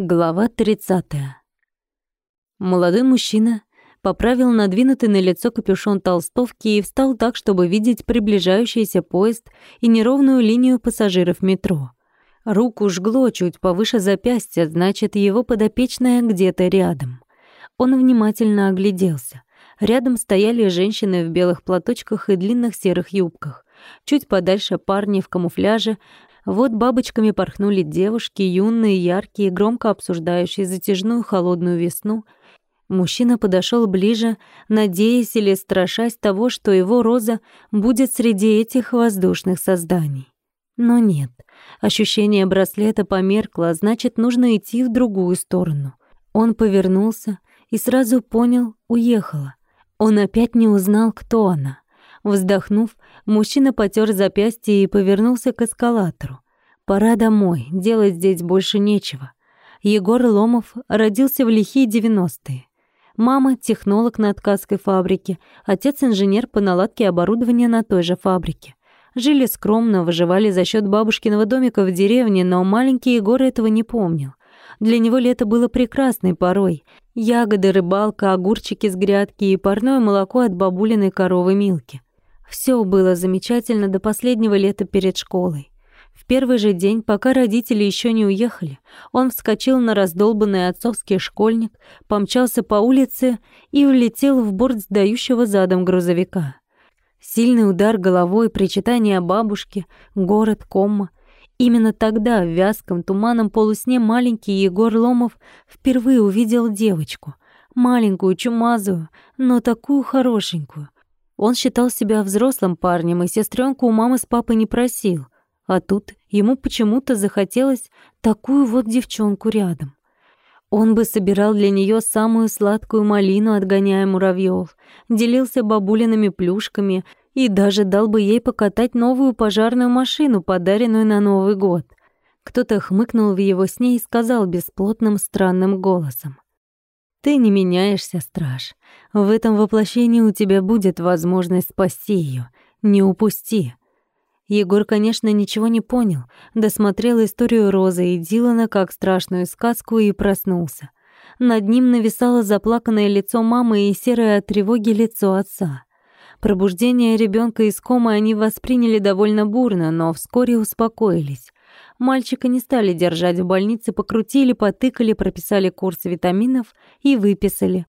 Глава 30. Молодой мужчина поправил надвинутый на лицо капюшон толстовки и встал так, чтобы видеть приближающийся поезд и неровную линию пассажиров метро. Руку жгло чуть повыше запястья, значит, его подопечная где-то рядом. Он внимательно огляделся. Рядом стояли женщины в белых платочках и длинных серых юбках. Чуть подальше парни в камуфляже, вот бабочками порхнули девушки, юные, яркие, громко обсуждающие затяжную холодную весну. Мужчина подошел ближе, надеясь или страшась того, что его роза будет среди этих воздушных созданий. Но нет, ощущение браслета померкло, значит, нужно идти в другую сторону. Он повернулся и сразу понял, уехала. Он опять не узнал, кто она. Вздохнув, мужчина потер запястье и повернулся к эскалатору. Пора домой, делать здесь больше нечего. Егор Ломов родился в лихие девяностые. Мама — технолог на ткацкой фабрике, отец — инженер по наладке оборудования на той же фабрике. Жили скромно, выживали за счет бабушкиного домика в деревне, но маленький Егор этого не помнил. Для него лето было прекрасной порой. Ягоды, рыбалка, огурчики с грядки и парное молоко от бабулиной коровы Милки. Все было замечательно до последнего лета перед школой. В первый же день, пока родители еще не уехали, он вскочил на раздолбанный отцовский школьник, помчался по улице и влетел в борт сдающего задом грузовика. Сильный удар головой, причитание бабушки, город, комма. Именно тогда, в вязком, туманном полусне, маленький Егор Ломов впервые увидел девочку. Маленькую, чумазую, но такую хорошенькую. Он считал себя взрослым парнем и сестренку у мамы с папой не просил. А тут ему почему-то захотелось такую вот девчонку рядом. Он бы собирал для нее самую сладкую малину, отгоняя муравьев, делился бабулиными плюшками и даже дал бы ей покатать новую пожарную машину, подаренную на Новый год. Кто-то хмыкнул в его сне и сказал бесплотным странным голосом. Ты не меняешься, страж. В этом воплощении у тебя будет возможность спасти ее. Не упусти. Егор, конечно, ничего не понял, досмотрел историю Розы и Дилана как страшную сказку и проснулся. Над ним нависало заплаканное лицо мамы и серое от тревоги лицо отца. Пробуждение ребенка из комы они восприняли довольно бурно, но вскоре успокоились. Мальчика не стали держать в больнице, покрутили, потыкали, прописали курс витаминов и выписали.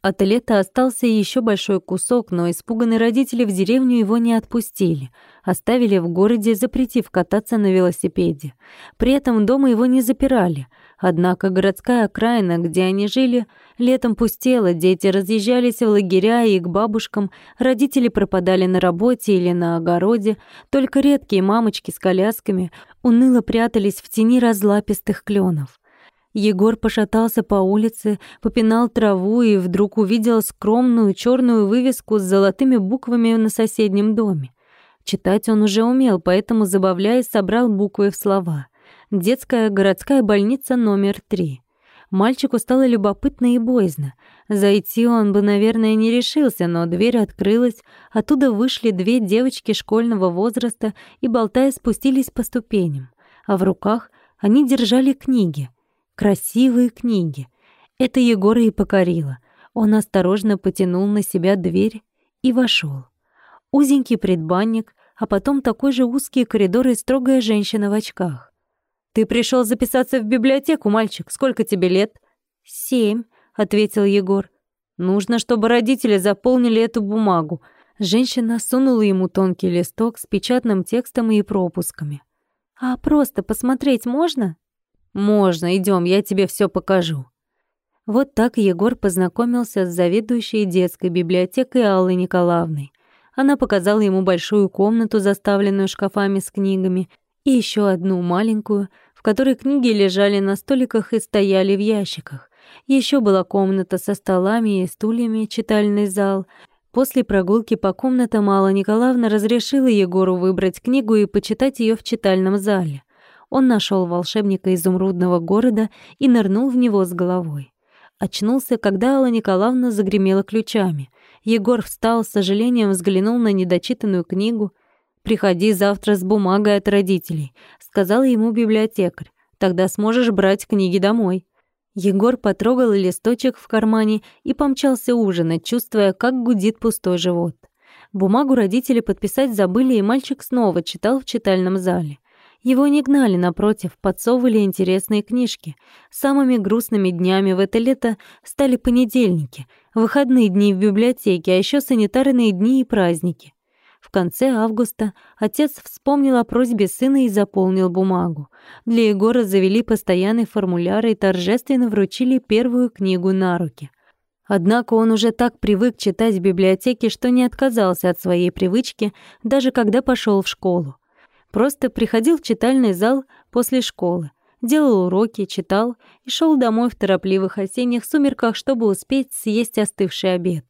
От лета остался еще большой кусок, но испуганные родители в деревню его не отпустили. Оставили в городе, запретив кататься на велосипеде. При этом дома его не запирали. Однако городская окраина, где они жили, летом пустела, дети разъезжались в лагеря и к бабушкам, родители пропадали на работе или на огороде, только редкие мамочки с колясками уныло прятались в тени разлапистых кленов. Егор пошатался по улице, попинал траву и вдруг увидел скромную черную вывеску с золотыми буквами на соседнем доме. Читать он уже умел, поэтому, забавляясь, собрал буквы в слова — Детская городская больница номер три. Мальчику стало любопытно и боязно. Зайти он бы, наверное, не решился, но дверь открылась, оттуда вышли две девочки школьного возраста и, болтая, спустились по ступеням. А в руках они держали книги. Красивые книги. Это Егора и покорило. Он осторожно потянул на себя дверь и вошел. Узенький предбанник, а потом такой же узкий коридор и строгая женщина в очках. «Ты пришел записаться в библиотеку, мальчик. Сколько тебе лет?» «Семь», — ответил Егор. «Нужно, чтобы родители заполнили эту бумагу». Женщина сунула ему тонкий листок с печатным текстом и пропусками. «А просто посмотреть можно?» «Можно, идем, я тебе все покажу». Вот так Егор познакомился с заведующей детской библиотекой Аллой Николаевной. Она показала ему большую комнату, заставленную шкафами с книгами, и еще одну маленькую, в которой книги лежали на столиках и стояли в ящиках. Еще была комната со столами и стульями, читальный зал. После прогулки по комнатам Алла Николаевна разрешила Егору выбрать книгу и почитать ее в читальном зале. Он нашел волшебника изумрудного города и нырнул в него с головой. Очнулся, когда Алла Николаевна загремела ключами. Егор встал, с сожалением взглянул на недочитанную книгу — «Приходи завтра с бумагой от родителей», — сказал ему библиотекарь. Тогда сможешь брать книги домой». Егор потрогал листочек в кармане и помчался ужинать, чувствуя, как гудит пустой живот. Бумагу родители подписать забыли, и мальчик снова читал в читальном зале. Его не гнали, напротив, подсовывали интересные книжки. Самыми грустными днями в это лето стали понедельники, выходные дни в библиотеке, а еще санитарные дни и праздники. В конце августа отец вспомнил о просьбе сына и заполнил бумагу. Для Егора завели постоянный формуляр и торжественно вручили первую книгу на руки. Однако он уже так привык читать в библиотеке, что не отказался от своей привычки, даже когда пошел в школу. Просто приходил в читальный зал после школы, делал уроки, читал и шел домой в торопливых осенних сумерках, чтобы успеть съесть остывший обед.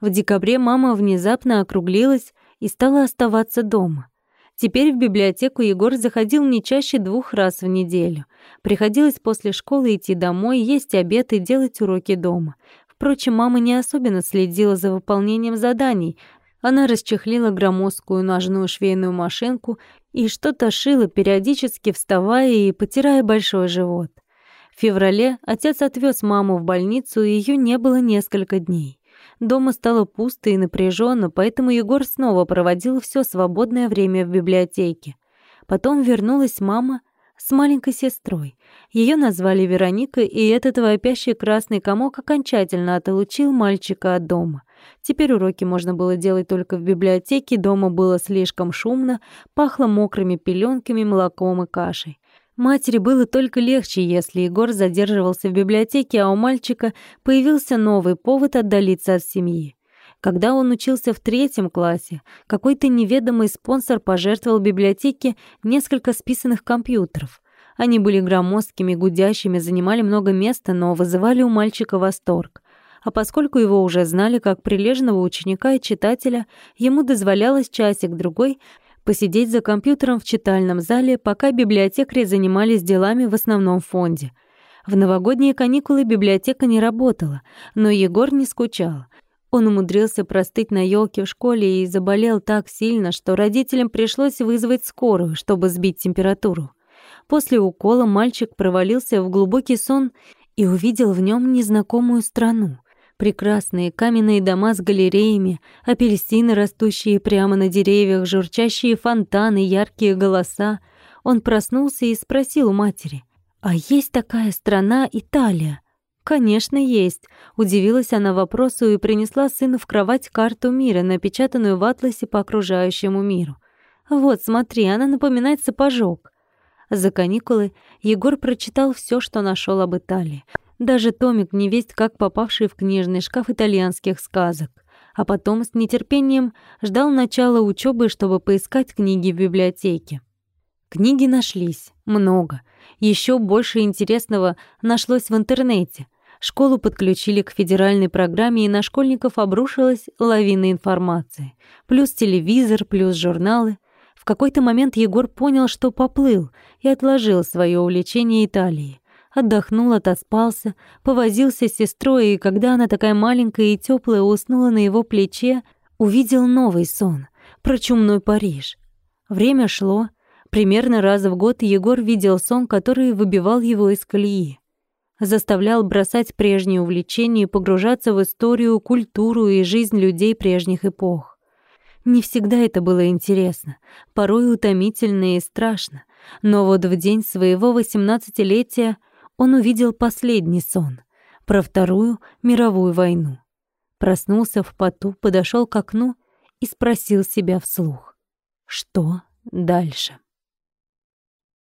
В декабре мама внезапно округлилась и стала оставаться дома. Теперь в библиотеку Егор заходил не чаще двух раз в неделю. Приходилось после школы идти домой, есть обед и делать уроки дома. Впрочем, мама не особенно следила за выполнением заданий. Она расчехлила громоздкую ножную швейную машинку и что-то шила, периодически вставая и потирая большой живот. В феврале отец отвез маму в больницу, и ее не было несколько дней. Дома стало пусто и напряженно, поэтому Егор снова проводил все свободное время в библиотеке. Потом вернулась мама с маленькой сестрой. Ее назвали Вероника, и этот вопящий красный комок окончательно отлучил мальчика от дома. Теперь уроки можно было делать только в библиотеке, дома было слишком шумно, пахло мокрыми пеленками, молоком и кашей. Матери было только легче, если Егор задерживался в библиотеке, а у мальчика появился новый повод отдалиться от семьи. Когда он учился в третьем классе, какой-то неведомый спонсор пожертвовал библиотеке несколько списанных компьютеров. Они были громоздкими, гудящими, занимали много места, но вызывали у мальчика восторг. А поскольку его уже знали как прилежного ученика и читателя, ему дозволялось часик-другой посидеть за компьютером в читальном зале, пока библиотекари занимались делами в основном фонде. В новогодние каникулы библиотека не работала, но Егор не скучал. Он умудрился простыть на елке в школе и заболел так сильно, что родителям пришлось вызвать скорую, чтобы сбить температуру. После укола мальчик провалился в глубокий сон и увидел в нем незнакомую страну. Прекрасные каменные дома с галереями, апельсины, растущие прямо на деревьях, журчащие фонтаны, яркие голоса. Он проснулся и спросил у матери, «А есть такая страна Италия?» «Конечно, есть», — удивилась она вопросу и принесла сыну в кровать карту мира, напечатанную в атласе по окружающему миру. «Вот, смотри, она напоминает сапожок». За каникулы Егор прочитал все, что нашел об Италии даже томик невесть как попавший в книжный шкаф итальянских сказок. А потом с нетерпением ждал начала учебы, чтобы поискать книги в библиотеке. Книги нашлись, много. Еще больше интересного нашлось в интернете. Школу подключили к федеральной программе, и на школьников обрушилась лавина информации. Плюс телевизор, плюс журналы. В какой-то момент Егор понял, что поплыл, и отложил свое увлечение Италией отдохнул, отоспался, повозился с сестрой, и когда она такая маленькая и теплая уснула на его плече, увидел новый сон про чумной Париж. Время шло. Примерно раз в год Егор видел сон, который выбивал его из колеи. Заставлял бросать прежние увлечения и погружаться в историю, культуру и жизнь людей прежних эпох. Не всегда это было интересно, порой утомительно и страшно. Но вот в день своего восемнадцатилетия он увидел последний сон про Вторую мировую войну. Проснулся в поту, подошел к окну и спросил себя вслух, что дальше.